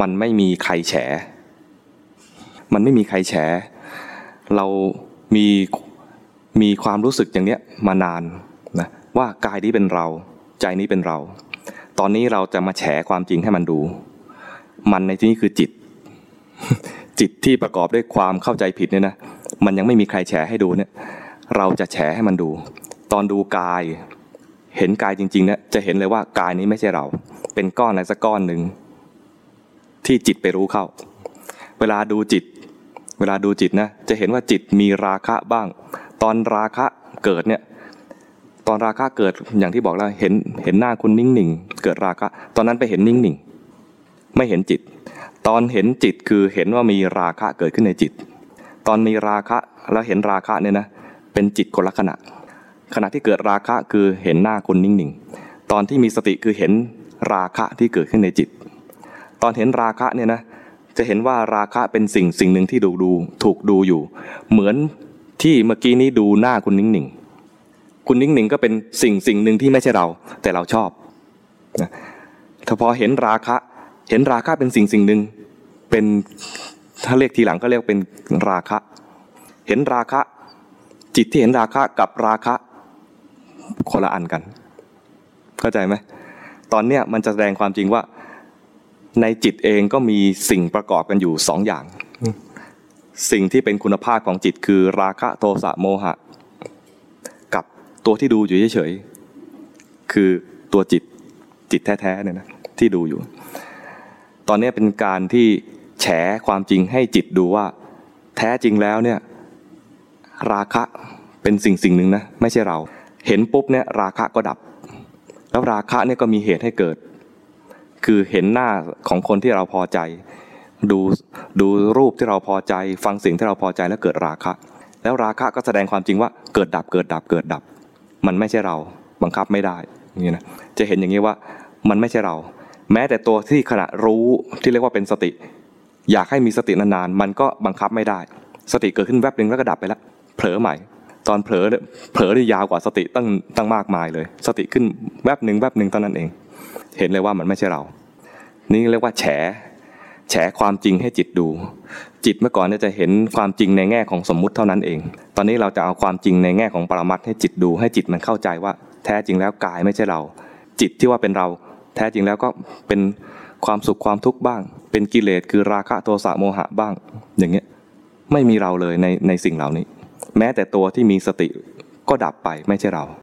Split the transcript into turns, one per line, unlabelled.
มันไม่มีใครแฉ มันไม่มีใครแฉ เรามีมีความรู้สึกอย่างเนี้ยมานานนะว่ากายนี้เป็นเรา ใจนี้เป็นเรา ตอนนี้เราจะมาแฉความจริงให้มันดู มันในที่นี้คือจิต จิตที่ประกอบด้วยความเข้าใจผิดเนี่ยนะมันยังไม่มีใครแฉให้ดูเนี่ย เราจะแฉให้มันดู ตอนดูกาย เห็นกายจริงๆเนี่ยจะเห็นเลยว่ากายนี้ไม่ใช่เรา เป็นก้อนอะไรสักก้อนหนึ่ง ที่จิตไปรู้เข้า เวลาดูจิต เวลาดูจิตนะจะเห็นว่าจิตมีราคะบ้าง ตอนราคะเกิดเนี่ยตอนราคะเกิดอย่างที่บอกแล้วเห็นเห็นหน้าคุณนิ่งหนึ่งเกิดราคะ ตอนนั้นไปเห็นนิ่งหนึ่งไม่เห็นจิต ตอนเห็นจิตคือเห็นว่ามีราคะเกิดขึ้นในจิต ตอนมีราคะแล้วเห็นราคะเนี่ยนะเป็นจิตคนละขณะ ขณะที่เกิดราคะคือเห็นหน้าคนนิ่งๆตอนที่มีสติคือเห็นราคะที่เกิดขึ้นในจิต ตอนเห็นราคะเนี่ยนะจะเห็นว่าราคะเป็นสิ่งสิ่งหนึ่งที่ดูดูถูกดูอยู่ เหมือนที่เมื่อกี้นี้ดูหน้าคุณนิ่งๆคุณนิ่งๆก็เป็นสิ่งสิ่งหนึ่งที่ไม่ใช่เรา แต่เราชอบนะถ้าพอเห็นราคะ เห็นราคะเป็นสิ่งสิ่งหนึ่งเป็นถ้าเรียกทีหลังก็เรียกเป็นราคะ เห็นราคะ จิตที่เห็นราคะกับราคะคนละอันกัน เข้าใจไหมตอนเนี้ยมันจะแสดงความจริงว่า ในจิตเองก็มีสิ่งประกอบกันอยู่สองอย่าง สิ่งที่เป็นคุณภาพของจิตคือราคะโทสะโมหะ กับตัวที่ดูอยู่เฉยๆคือตัวจิตจิตแท้ๆเนี่ยนะที่ดูอยู่ ตอนนี้เป็นการที่แฉความจริงให้จิตดูว่า แท้จริงแล้วเนี่ยราคะเป็นสิ่งสิ่งหนึ่งนะไม่ใช่เรา เห็นปุ๊บเนี่ยราคะก็ดับ แล้วราคะเนี่ยก็มีเหตุให้เกิด คือเห็นหน้าของคนที่เราพอใจ ดูดูรูปที่เราพอใจ ฟังสิ่งที่เราพอใจแล้วเกิดราคะ แล้วราคะก็แสดงความจริงว่าเกิดดับเกิดดับเกิดดับ มันไม่ใช่เราบังคับไม่ได้นี้นะจะเห็นอย่างนี้ว่ามันไม่ใช่เรา แม้แต่ตัวที่ขณะรู้ที่เรียกว่าเป็นสติ อยากให้มีสตินานๆมันก็บังคับไม่ได้ สติเกิดขึ้นแวบหนึ่งแล้วก็ดับไปแล้วเผลอใหม่ตอนเผลอเผลอได้ยาวกว่าสติตั้งตั้งมากมายเลย สติขึ้นแวบหนึ่งแวบหนึ่งเท่านั้นเอง เห็นเลยว่ามันไม่ใช่เรา นี่เรียกว่าแฉ แฉความจริงให้จิตดู จิตเมื่อก่อนจะเห็นความจริงในแง่ของสมมุติเท่านั้นเอง ตอนนี้เราจะเอาความจริงในแง่ของปรมัตให้จิตดู ให้จิตมันเข้าใจว่า แท้จริงแล้วกายไม่ใช่เรา จิตที่ว่าเป็นเรา แท้จริงแล้วก็เป็นความสุขความทุกข์บ้าง เป็นกิเลสคือราคะโทสะโมหะบ้าง อย่างเงี้ยไม่มีเราเลยในในสิ่งเหล่านี้ แม้แต่ตัวที่มีสติก็ดับไปไม่ใช่เรา